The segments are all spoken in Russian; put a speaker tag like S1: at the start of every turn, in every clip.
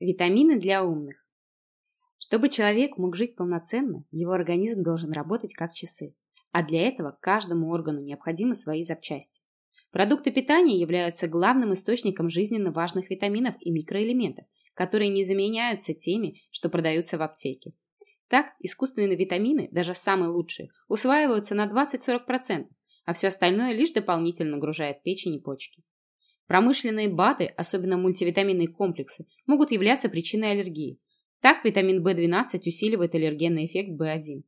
S1: Витамины для умных. Чтобы человек мог жить полноценно, его организм должен работать как часы. А для этого каждому органу необходимы свои запчасти. Продукты питания являются главным источником жизненно важных витаминов и микроэлементов, которые не заменяются теми, что продаются в аптеке. Так, искусственные витамины, даже самые лучшие, усваиваются на 20-40%, а все остальное лишь дополнительно нагружает печень и почки. Промышленные БАДы, особенно мультивитаминные комплексы, могут являться причиной аллергии. Так витамин В12 усиливает аллергенный эффект В1.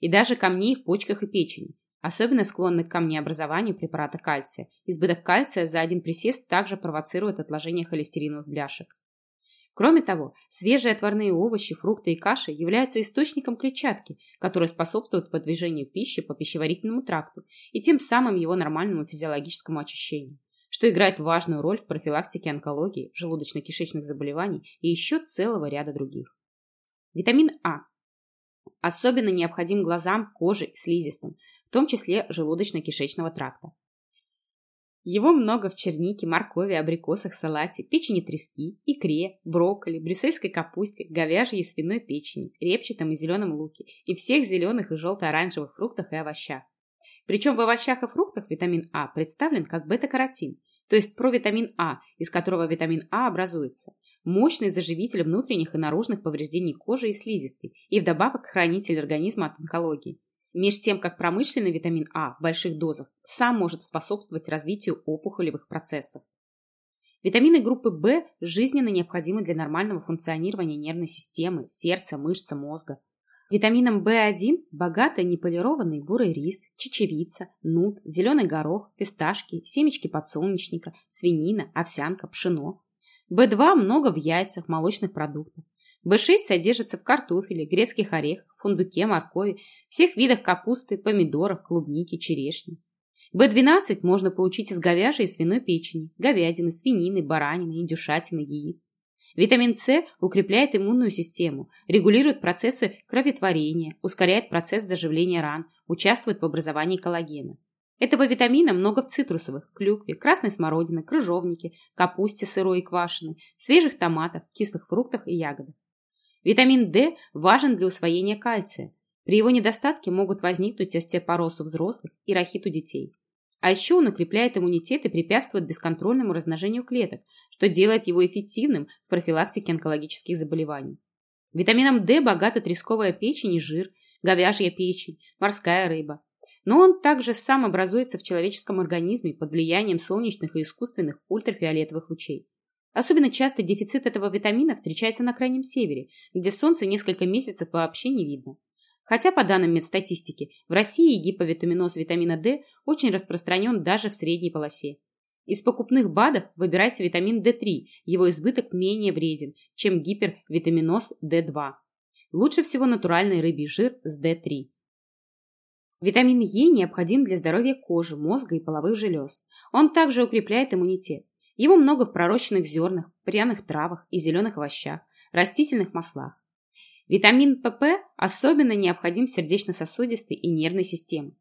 S1: И даже камней в почках и печени, особенно склонны к камнеобразованию препарата кальция. Избыток кальция за один присест также провоцирует отложение холестериновых бляшек. Кроме того, свежие отварные овощи, фрукты и каши являются источником клетчатки, которая способствует подвижению пищи по пищеварительному тракту и тем самым его нормальному физиологическому очищению что играет важную роль в профилактике онкологии, желудочно-кишечных заболеваний и еще целого ряда других. Витамин А особенно необходим глазам, коже и слизистым, в том числе желудочно-кишечного тракта. Его много в чернике, моркови, абрикосах, салате, печени трески, икре, брокколи, брюссельской капусте, говяжьей и свиной печени, репчатом и зеленом луке и всех зеленых и желто-оранжевых фруктах и овощах. Причем в овощах и фруктах витамин А представлен как бета-каротин, то есть провитамин А, из которого витамин А образуется. Мощный заживитель внутренних и наружных повреждений кожи и слизистой, и вдобавок хранитель организма от онкологии. Меж тем, как промышленный витамин А в больших дозах сам может способствовать развитию опухолевых процессов. Витамины группы В жизненно необходимы для нормального функционирования нервной системы, сердца, мышц, мозга. Витамином В1 богаты неполированный бурый рис, чечевица, нут, зеленый горох, фисташки, семечки подсолнечника, свинина, овсянка, пшено. В2 много в яйцах, молочных продуктах. В6 содержится в картофеле, грецких орехах, фундуке, моркови, всех видах капусты, помидорах, клубники, черешни. В12 можно получить из говяжьей и свиной печени, говядины, свинины, баранины, индюшатины, яиц. Витамин С укрепляет иммунную систему, регулирует процессы кроветворения, ускоряет процесс заживления ран, участвует в образовании коллагена. Этого витамина много в цитрусовых, клюкве, красной смородине, крыжовнике, капусте сырой и квашеной, свежих томатах, кислых фруктах и ягодах. Витамин D важен для усвоения кальция. При его недостатке могут возникнуть остеопороз у взрослых и рахит у детей. А еще он укрепляет иммунитет и препятствует бесконтрольному размножению клеток, что делает его эффективным в профилактике онкологических заболеваний. Витамином D богата тресковая печень и жир, говяжья печень, морская рыба. Но он также сам образуется в человеческом организме под влиянием солнечных и искусственных ультрафиолетовых лучей. Особенно часто дефицит этого витамина встречается на Крайнем Севере, где солнце несколько месяцев вообще не видно. Хотя, по данным медстатистики, в России гиповитаминоз витамина D очень распространен даже в средней полосе. Из покупных БАДов выбирайте витамин D3, его избыток менее вреден, чем гипервитаминоз D2. Лучше всего натуральный рыбий жир с D3. Витамин Е необходим для здоровья кожи, мозга и половых желез. Он также укрепляет иммунитет. Его много в пророщенных зернах, пряных травах и зеленых овощах, растительных маслах. Витамин ПП особенно необходим сердечно-сосудистой и нервной системе.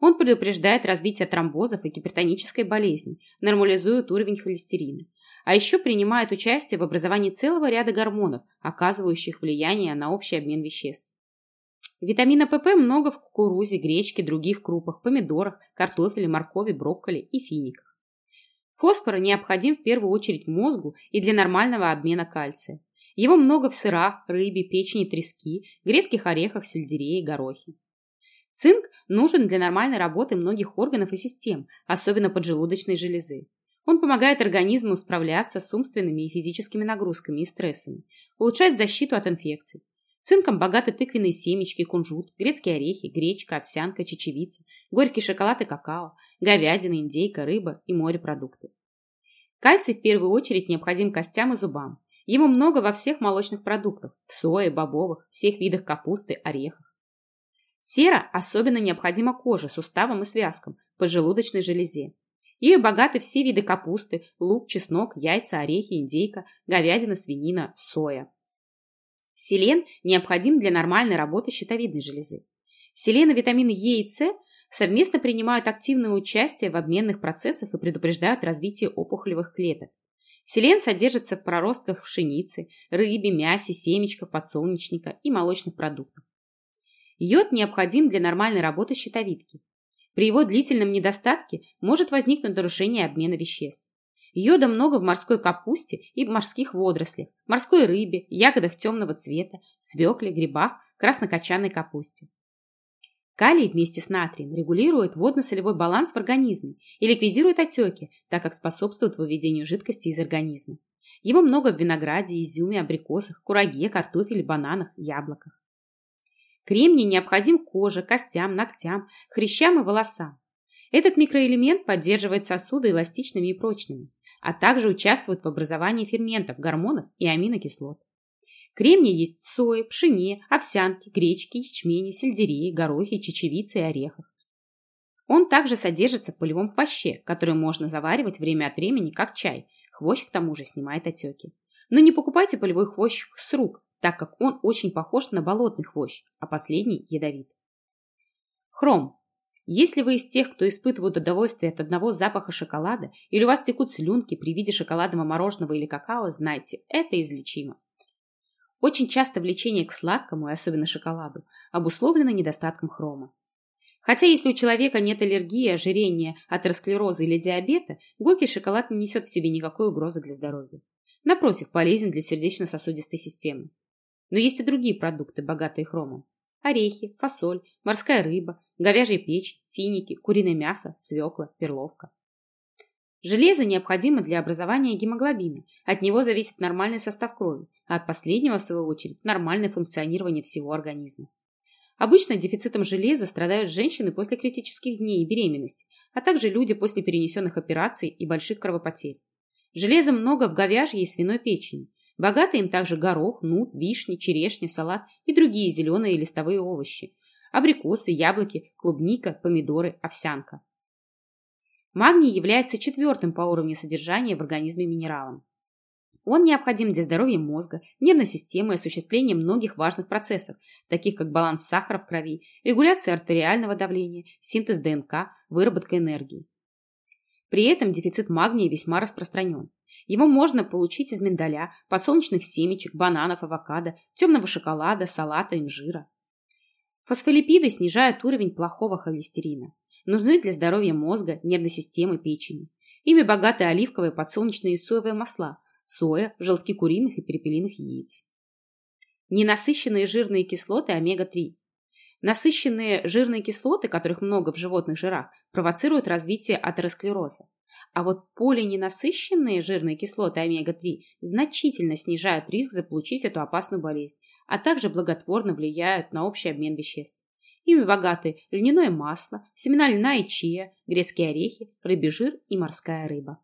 S1: Он предупреждает развитие тромбозов и гипертонической болезни, нормализует уровень холестерина, а еще принимает участие в образовании целого ряда гормонов, оказывающих влияние на общий обмен веществ. Витамина ПП много в кукурузе, гречке, других крупах, помидорах, картофеле, моркови, брокколи и финиках. Фосфор необходим в первую очередь мозгу и для нормального обмена кальция. Его много в сырах, рыбе, печени, трески, грецких орехах, сельдерее, горохе. Цинк нужен для нормальной работы многих органов и систем, особенно поджелудочной железы. Он помогает организму справляться с умственными и физическими нагрузками и стрессами, улучшает защиту от инфекций. Цинком богаты тыквенные семечки, кунжут, грецкие орехи, гречка, овсянка, чечевица, горький шоколад и какао, говядина, индейка, рыба и морепродукты. Кальций в первую очередь необходим костям и зубам. Ему много во всех молочных продуктах – в сое, бобовых, всех видах капусты, орехах. Сера особенно необходима коже, суставам и связкам, поджелудочной железе. Ею богаты все виды капусты, лук, чеснок, яйца, орехи, индейка, говядина, свинина, соя. Селен необходим для нормальной работы щитовидной железы. Селен и витамины Е и С совместно принимают активное участие в обменных процессах и предупреждают развитие опухолевых клеток. Селен содержится в проростках пшеницы, рыбе, мясе, семечках, подсолнечника и молочных продуктах. Йод необходим для нормальной работы щитовидки. При его длительном недостатке может возникнуть нарушение обмена веществ. Йода много в морской капусте и морских водорослях, морской рыбе, ягодах темного цвета, свекле, грибах, краснокочанной капусте. Калий вместе с натрием регулирует водно-солевой баланс в организме и ликвидирует отеки, так как способствует выведению жидкости из организма. Его много в винограде, изюме, абрикосах, кураге, картофеле, бананах, яблоках. Кремний необходим коже, костям, ногтям, хрящам и волосам. Этот микроэлемент поддерживает сосуды эластичными и прочными, а также участвует в образовании ферментов, гормонов и аминокислот. Кремний есть в сое, пшене, овсянке, гречке, ячмене, сельдерее, горохе, чечевице и орехах. Он также содержится в полевом хвоще, который можно заваривать время от времени как чай. Хвощ к тому же снимает отеки. Но не покупайте полевой хвощ с рук, так как он очень похож на болотный хвощ, а последний ядовит. Хром. Если вы из тех, кто испытывает удовольствие от одного запаха шоколада, или у вас текут слюнки при виде шоколадного мороженого или какао, знайте, это излечимо. Очень часто влечение к сладкому, и особенно шоколаду, обусловлено недостатком хрома. Хотя если у человека нет аллергии, ожирения, атеросклероза или диабета, горький шоколад не несет в себе никакой угрозы для здоровья. Напротив, полезен для сердечно-сосудистой системы. Но есть и другие продукты, богатые хромом. Орехи, фасоль, морская рыба, говяжья печь, финики, куриное мясо, свекла, перловка. Железо необходимо для образования гемоглобина. От него зависит нормальный состав крови, а от последнего, в свою очередь, нормальное функционирование всего организма. Обычно дефицитом железа страдают женщины после критических дней и беременности, а также люди после перенесенных операций и больших кровопотерь. Железа много в говяжьей и свиной печени. Богаты им также горох, нут, вишни, черешня, салат и другие зеленые листовые овощи. Абрикосы, яблоки, клубника, помидоры, овсянка. Магний является четвертым по уровню содержания в организме минералом. Он необходим для здоровья мозга, нервной системы и осуществления многих важных процессов, таких как баланс сахара в крови, регуляция артериального давления, синтез ДНК, выработка энергии. При этом дефицит магния весьма распространен. Его можно получить из миндаля, подсолнечных семечек, бананов, авокадо, темного шоколада, салата, инжира. Фосфолипиды снижают уровень плохого холестерина нужны для здоровья мозга, нервной системы, печени. Ими богаты оливковые, подсолнечные и соевые масла, соя, желтки куриных и перепелиных яиц. Ненасыщенные жирные кислоты омега-3. Насыщенные жирные кислоты, которых много в животных жирах, провоцируют развитие атеросклероза. А вот полиненасыщенные жирные кислоты омега-3 значительно снижают риск заполучить эту опасную болезнь, а также благотворно влияют на общий обмен веществ. Ими богаты льняное масло, семена льна и чия, грецкие орехи, рыбий жир и морская рыба.